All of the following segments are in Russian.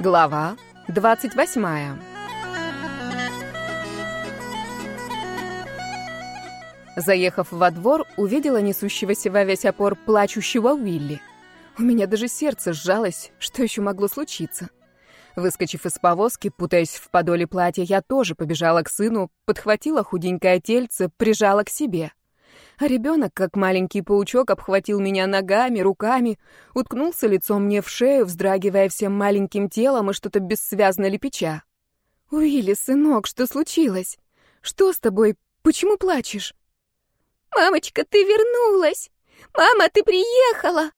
Глава 28. Заехав во двор, увидела несущегося во весь опор плачущего Уилли. У меня даже сердце сжалось, что еще могло случиться. Выскочив из повозки, путаясь в подоле платья, я тоже побежала к сыну, подхватила худенькое тельце, прижала к себе. А ребенок, как маленький паучок, обхватил меня ногами, руками, уткнулся лицом мне в шею, вздрагивая всем маленьким телом и что-то бессвязно лепеча. «Уилли, сынок, что случилось? Что с тобой? Почему плачешь?» «Мамочка, ты вернулась! Мама, ты приехала!»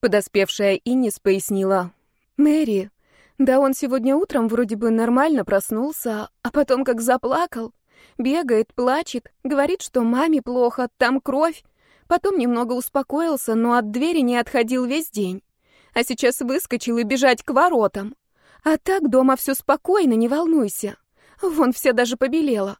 Подоспевшая Иннис пояснила. «Мэри, да он сегодня утром вроде бы нормально проснулся, а потом как заплакал. Бегает, плачет, говорит, что маме плохо, там кровь. Потом немного успокоился, но от двери не отходил весь день. А сейчас выскочил и бежать к воротам. А так дома все спокойно, не волнуйся. Вон вся даже побелела.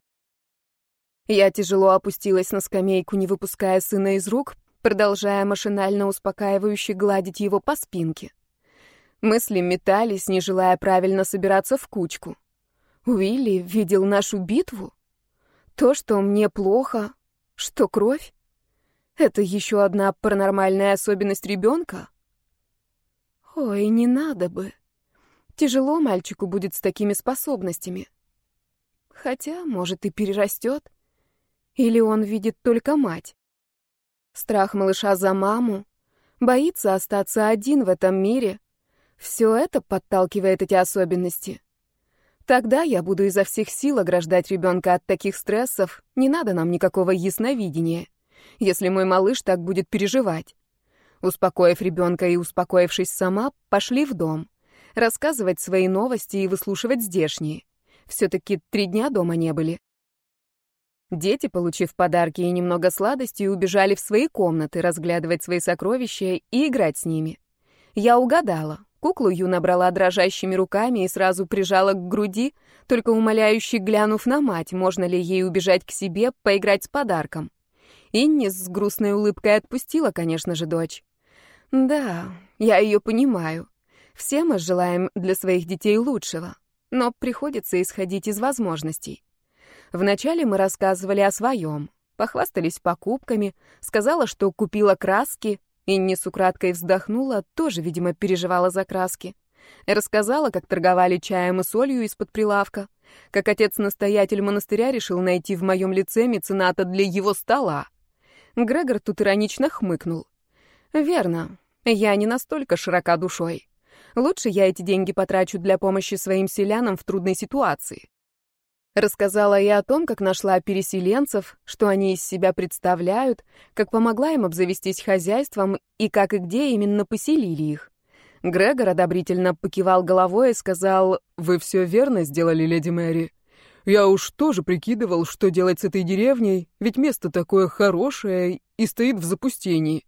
Я тяжело опустилась на скамейку, не выпуская сына из рук, продолжая машинально успокаивающе гладить его по спинке. Мысли метались, не желая правильно собираться в кучку. Уилли видел нашу битву? То, что мне плохо, что кровь, это еще одна паранормальная особенность ребенка? Ой, не надо бы. Тяжело мальчику будет с такими способностями. Хотя, может, и перерастет. Или он видит только мать. Страх малыша за маму, боится остаться один в этом мире. Все это подталкивает эти особенности. Тогда я буду изо всех сил ограждать ребенка от таких стрессов, не надо нам никакого ясновидения, если мой малыш так будет переживать. Успокоив ребенка и успокоившись сама, пошли в дом. Рассказывать свои новости и выслушивать здешние. Все-таки три дня дома не были. Дети, получив подарки и немного сладостей, убежали в свои комнаты разглядывать свои сокровища и играть с ними. Я угадала. Куклу Ю набрала дрожащими руками и сразу прижала к груди, только умоляюще глянув на мать, можно ли ей убежать к себе, поиграть с подарком. Инни с грустной улыбкой отпустила, конечно же, дочь. Да, я ее понимаю. Все мы желаем для своих детей лучшего, но приходится исходить из возможностей. Вначале мы рассказывали о своем, похвастались покупками, сказала, что купила краски, Инни с украдкой вздохнула, тоже, видимо, переживала за краски. Рассказала, как торговали чаем и солью из-под прилавка, как отец-настоятель монастыря решил найти в моем лице мецената для его стола. Грегор тут иронично хмыкнул. «Верно, я не настолько широка душой. Лучше я эти деньги потрачу для помощи своим селянам в трудной ситуации. Рассказала я о том, как нашла переселенцев, что они из себя представляют, как помогла им обзавестись хозяйством и как и где именно поселили их. Грегор одобрительно покивал головой и сказал, «Вы все верно сделали, леди Мэри. Я уж тоже прикидывал, что делать с этой деревней, ведь место такое хорошее и стоит в запустении.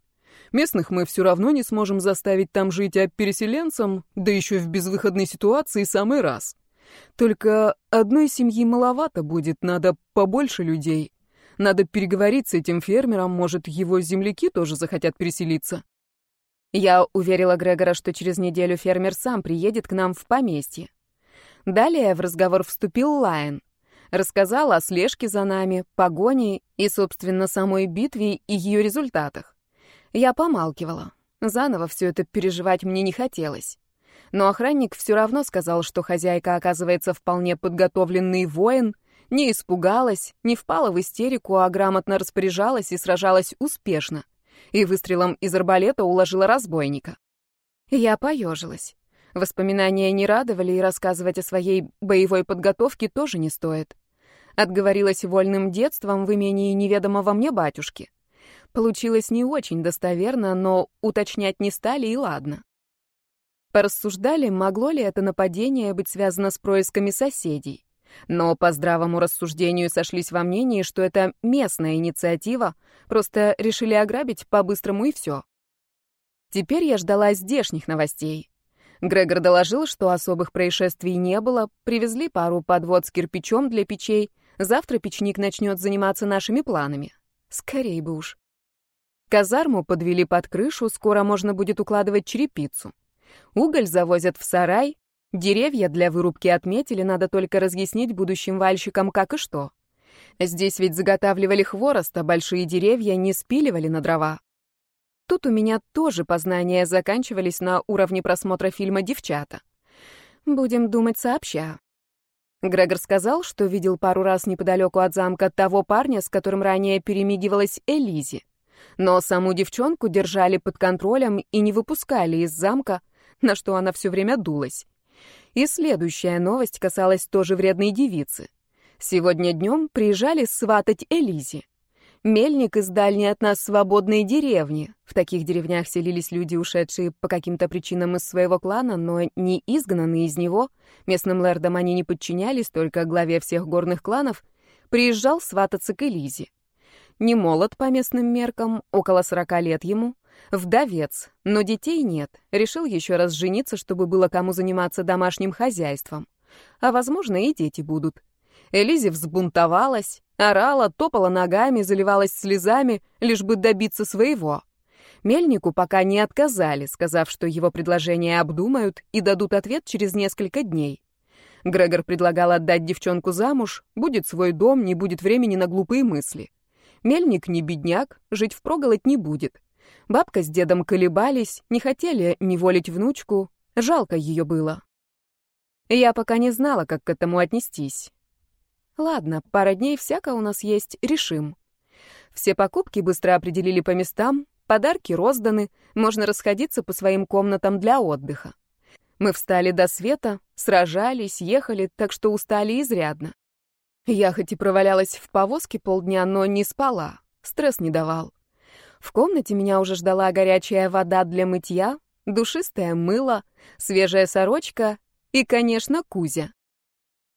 Местных мы все равно не сможем заставить там жить, а переселенцам, да еще в безвыходной ситуации, самый раз». Только одной семьи маловато будет, надо побольше людей. Надо переговорить с этим фермером, может, его земляки тоже захотят переселиться. Я уверила Грегора, что через неделю фермер сам приедет к нам в поместье. Далее в разговор вступил Лайон. Рассказал о слежке за нами, погоне и, собственно, самой битве и ее результатах. Я помалкивала. Заново все это переживать мне не хотелось. Но охранник все равно сказал, что хозяйка оказывается вполне подготовленный воин, не испугалась, не впала в истерику, а грамотно распоряжалась и сражалась успешно. И выстрелом из арбалета уложила разбойника. Я поежилась. Воспоминания не радовали, и рассказывать о своей боевой подготовке тоже не стоит. Отговорилась вольным детством в имении неведомого мне батюшки. Получилось не очень достоверно, но уточнять не стали, и ладно. Порассуждали, могло ли это нападение быть связано с происками соседей. Но по здравому рассуждению сошлись во мнении, что это местная инициатива, просто решили ограбить по-быстрому и все. Теперь я ждала здешних новостей. Грегор доложил, что особых происшествий не было, привезли пару подвод с кирпичом для печей, завтра печник начнет заниматься нашими планами. Скорей бы уж. Казарму подвели под крышу, скоро можно будет укладывать черепицу. Уголь завозят в сарай, Деревья для вырубки отметили, надо только разъяснить будущим вальщикам, как и что. Здесь ведь заготавливали хворост, а большие деревья не спиливали на дрова. Тут у меня тоже познания заканчивались на уровне просмотра фильма «Девчата». Будем думать сообща. Грегор сказал, что видел пару раз неподалеку от замка того парня, с которым ранее перемигивалась Элизи. Но саму девчонку держали под контролем и не выпускали из замка, на что она все время дулась. И следующая новость касалась тоже вредной девицы. Сегодня днем приезжали сватать Элизи. Мельник из дальней от нас свободной деревни. В таких деревнях селились люди, ушедшие по каким-то причинам из своего клана, но не изгнанные из него. Местным лэрдам они не подчинялись, только главе всех горных кланов. Приезжал свататься к Элизе. Не молод по местным меркам, около сорока лет ему. Вдовец, но детей нет. Решил еще раз жениться, чтобы было кому заниматься домашним хозяйством. А, возможно, и дети будут. Элизи взбунтовалась, орала, топала ногами, заливалась слезами, лишь бы добиться своего. Мельнику пока не отказали, сказав, что его предложение обдумают и дадут ответ через несколько дней. Грегор предлагал отдать девчонку замуж, будет свой дом, не будет времени на глупые мысли. Мельник не бедняк, жить впроголодь не будет. Бабка с дедом колебались, не хотели неволить внучку, жалко ее было. Я пока не знала, как к этому отнестись. Ладно, пара дней всяко у нас есть, решим. Все покупки быстро определили по местам, подарки розданы, можно расходиться по своим комнатам для отдыха. Мы встали до света, сражались, ехали, так что устали изрядно. Я хоть и провалялась в повозке полдня, но не спала, стресс не давал. В комнате меня уже ждала горячая вода для мытья, душистое мыло, свежая сорочка и, конечно, Кузя.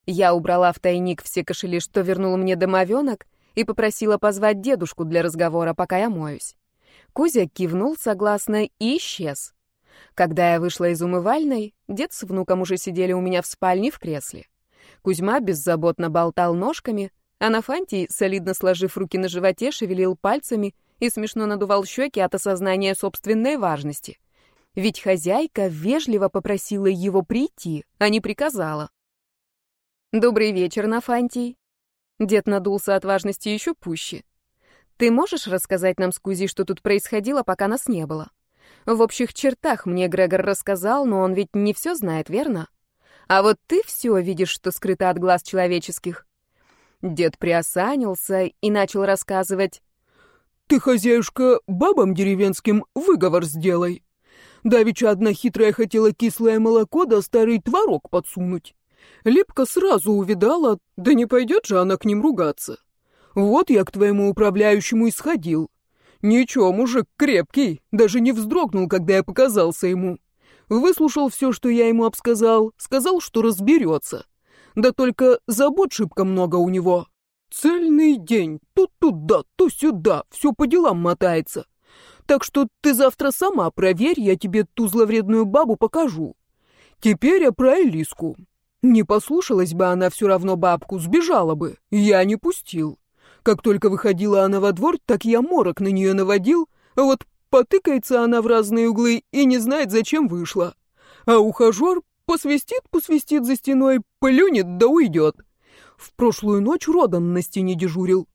Я убрала в тайник все кошели, что вернул мне домовенок, и попросила позвать дедушку для разговора, пока я моюсь. Кузя кивнул согласно и исчез. Когда я вышла из умывальной, дед с внуком уже сидели у меня в спальне в кресле. Кузьма беззаботно болтал ножками, а Нафантий, солидно сложив руки на животе, шевелил пальцами и смешно надувал щеки от осознания собственной важности. Ведь хозяйка вежливо попросила его прийти, а не приказала. «Добрый вечер, Нафантий». Дед надулся от важности еще пуще. «Ты можешь рассказать нам с Кузи, что тут происходило, пока нас не было? В общих чертах мне Грегор рассказал, но он ведь не все знает, верно? А вот ты все видишь, что скрыто от глаз человеческих». Дед приосанился и начал рассказывать. «Ты, хозяюшка, бабам деревенским выговор сделай. Давеча одна хитрая хотела кислое молоко да старый творог подсунуть. Липка сразу увидала, да не пойдет же она к ним ругаться. Вот я к твоему управляющему и сходил. Ничего, мужик крепкий, даже не вздрогнул, когда я показался ему. Выслушал все, что я ему обсказал, сказал, что разберется. Да только забот шибко много у него. Цельный день, то туда, то сюда, все по делам мотается. Так что ты завтра сама проверь, я тебе ту зловредную бабу покажу. Теперь я про Элиску. Не послушалась бы она все равно бабку, сбежала бы. Я не пустил. Как только выходила она во двор, так я морок на нее наводил, вот потыкается она в разные углы и не знает, зачем вышла. А ухажер посвистит-посвистит за стеной, плюнет да уйдет. В прошлую ночь Родан на стене дежурил.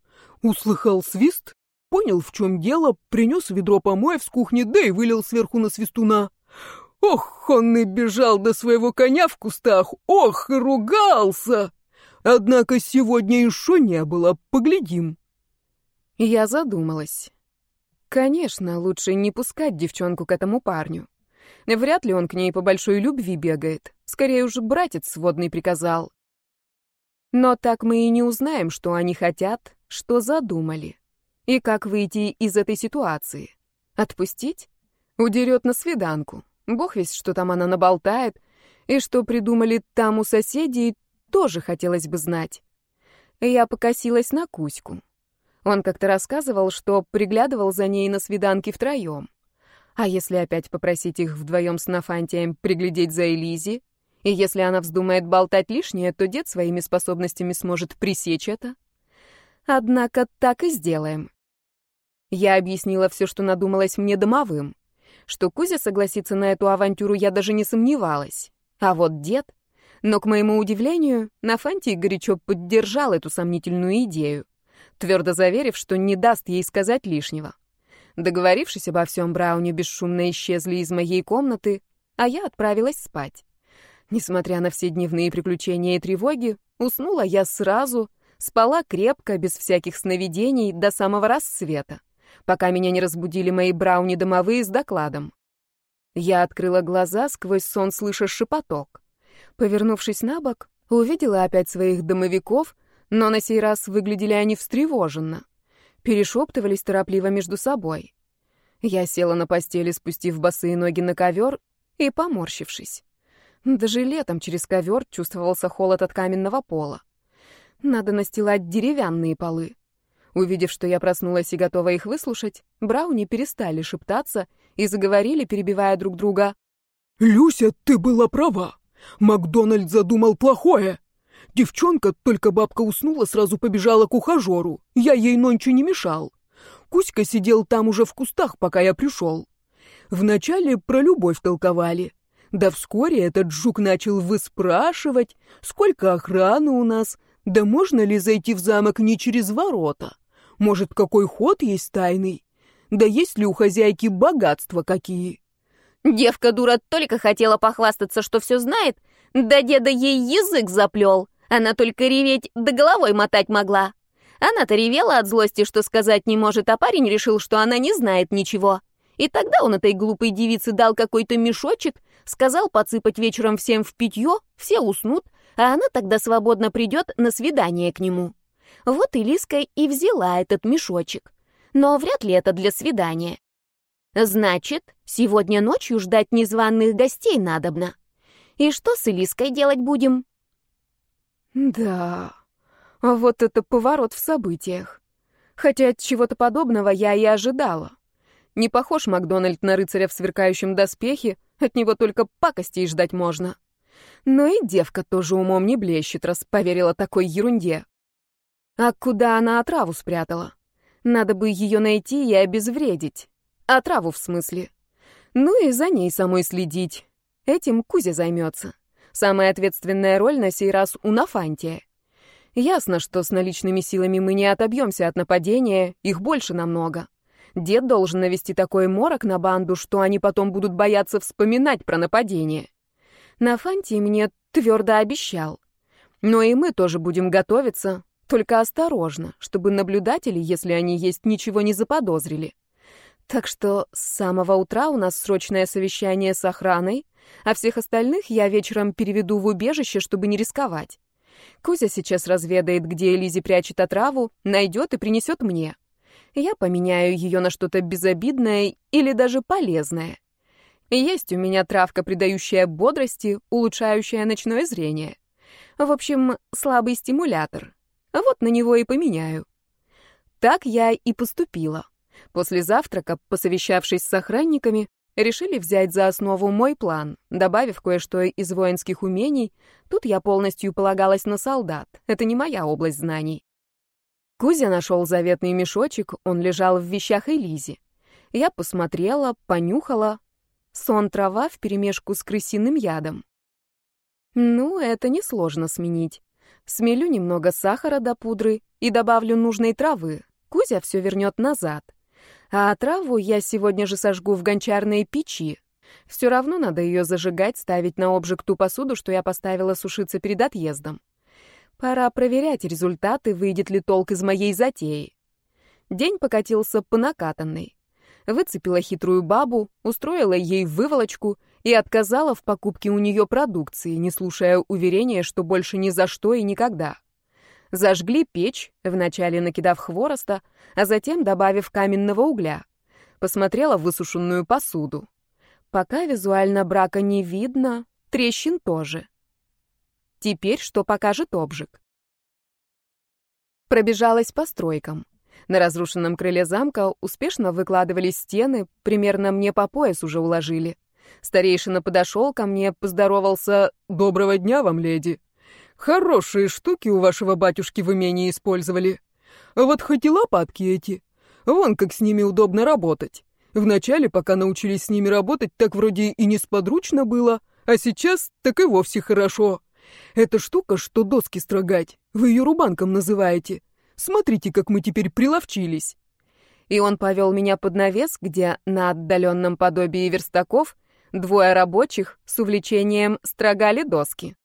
Услыхал свист, понял, в чем дело, принес ведро помоев с кухни, да и вылил сверху на свистуна. Ох, он и бежал до своего коня в кустах, ох, и ругался! Однако сегодня еще не было, поглядим. Я задумалась. Конечно, лучше не пускать девчонку к этому парню. Вряд ли он к ней по большой любви бегает. Скорее уж братец сводный приказал. Но так мы и не узнаем, что они хотят, что задумали. И как выйти из этой ситуации. Отпустить? Удерет на свиданку. Бог весь, что там она наболтает, и что придумали там у соседей, тоже хотелось бы знать. Я покосилась на Кузьку. Он как-то рассказывал, что приглядывал за ней на свиданке втроем. А если опять попросить их вдвоем с Нафантием приглядеть за Элизи? И если она вздумает болтать лишнее, то дед своими способностями сможет пресечь это. Однако так и сделаем. Я объяснила все, что надумалось мне домовым. Что Кузя согласится на эту авантюру, я даже не сомневалась. А вот дед... Но, к моему удивлению, Нафантий горячо поддержал эту сомнительную идею, твердо заверив, что не даст ей сказать лишнего. Договорившись обо всем, Брауни бесшумно исчезли из моей комнаты, а я отправилась спать. Несмотря на все дневные приключения и тревоги, уснула я сразу, спала крепко, без всяких сновидений, до самого рассвета, пока меня не разбудили мои Брауни-домовые с докладом. Я открыла глаза, сквозь сон слыша шепоток. Повернувшись на бок, увидела опять своих домовиков, но на сей раз выглядели они встревоженно. Перешептывались торопливо между собой. Я села на постели, спустив босые ноги на ковер и поморщившись. Даже летом через ковер чувствовался холод от каменного пола. Надо настилать деревянные полы. Увидев, что я проснулась и готова их выслушать, Брауни перестали шептаться и заговорили, перебивая друг друга. «Люся, ты была права. Макдональд задумал плохое. Девчонка, только бабка уснула, сразу побежала к ухажеру. Я ей ночью не мешал. Кузька сидел там уже в кустах, пока я пришел. Вначале про любовь толковали. Да вскоре этот жук начал выспрашивать, сколько охраны у нас, да можно ли зайти в замок не через ворота. Может, какой ход есть тайный? Да есть ли у хозяйки богатства какие? Девка дура только хотела похвастаться, что все знает, да деда ей язык заплел. Она только реветь да головой мотать могла. Она-то ревела от злости, что сказать не может, а парень решил, что она не знает ничего. И тогда он этой глупой девице дал какой-то мешочек, сказал подсыпать вечером всем в питье, все уснут, а она тогда свободно придет на свидание к нему. Вот и Лиска и взяла этот мешочек. Но вряд ли это для свидания. Значит, сегодня ночью ждать незваных гостей надобно. И что с Элиской делать будем? Да, вот это поворот в событиях. Хотя от чего-то подобного я и ожидала. Не похож Макдональд на рыцаря в сверкающем доспехе, от него только пакостей ждать можно. Но и девка тоже умом не блещет, раз поверила такой ерунде. А куда она отраву спрятала? Надо бы ее найти и обезвредить. Отраву в смысле. Ну и за ней самой следить. Этим Кузя займется. Самая ответственная роль на сей раз у Нафантия. Ясно, что с наличными силами мы не отобьемся от нападения, их больше намного. Дед должен навести такой морок на банду, что они потом будут бояться вспоминать про нападение. Нафантий мне твердо обещал. Но и мы тоже будем готовиться, только осторожно, чтобы наблюдатели, если они есть, ничего не заподозрили. Так что с самого утра у нас срочное совещание с охраной, а всех остальных я вечером переведу в убежище, чтобы не рисковать. Кузя сейчас разведает, где Элизи прячет отраву, найдет и принесет мне. Я поменяю ее на что-то безобидное или даже полезное. Есть у меня травка, придающая бодрости, улучшающая ночное зрение. В общем, слабый стимулятор. Вот на него и поменяю. Так я и поступила. После завтрака, посовещавшись с охранниками, решили взять за основу мой план, добавив кое-что из воинских умений. Тут я полностью полагалась на солдат. Это не моя область знаний. Кузя нашел заветный мешочек, он лежал в вещах Элизи. Я посмотрела, понюхала. Сон трава вперемешку с крысиным ядом. Ну, это несложно сменить. Смелю немного сахара до пудры и добавлю нужной травы. Кузя все вернет назад. А траву я сегодня же сожгу в гончарной печи. Все равно надо ее зажигать, ставить на обжиг ту посуду, что я поставила сушиться перед отъездом. Пора проверять результаты, выйдет ли толк из моей затеи. День покатился по накатанной. Выцепила хитрую бабу, устроила ей выволочку и отказала в покупке у нее продукции, не слушая уверения, что больше ни за что и никогда. Зажгли печь, вначале накидав хвороста, а затем добавив каменного угля. Посмотрела в высушенную посуду. Пока визуально брака не видно, трещин тоже. Теперь что покажет обжиг? Пробежалась по стройкам. На разрушенном крыле замка успешно выкладывались стены, примерно мне по пояс уже уложили. Старейшина подошел ко мне, поздоровался «Доброго дня вам, леди!» «Хорошие штуки у вашего батюшки в имении использовали. Вот хоть и лопатки эти. Вон как с ними удобно работать. Вначале, пока научились с ними работать, так вроде и несподручно было, А сейчас так и вовсе хорошо. Эта штука, что доски строгать, вы ее рубанком называете. Смотрите, как мы теперь приловчились. И он повел меня под навес, где на отдаленном подобии верстаков двое рабочих с увлечением строгали доски.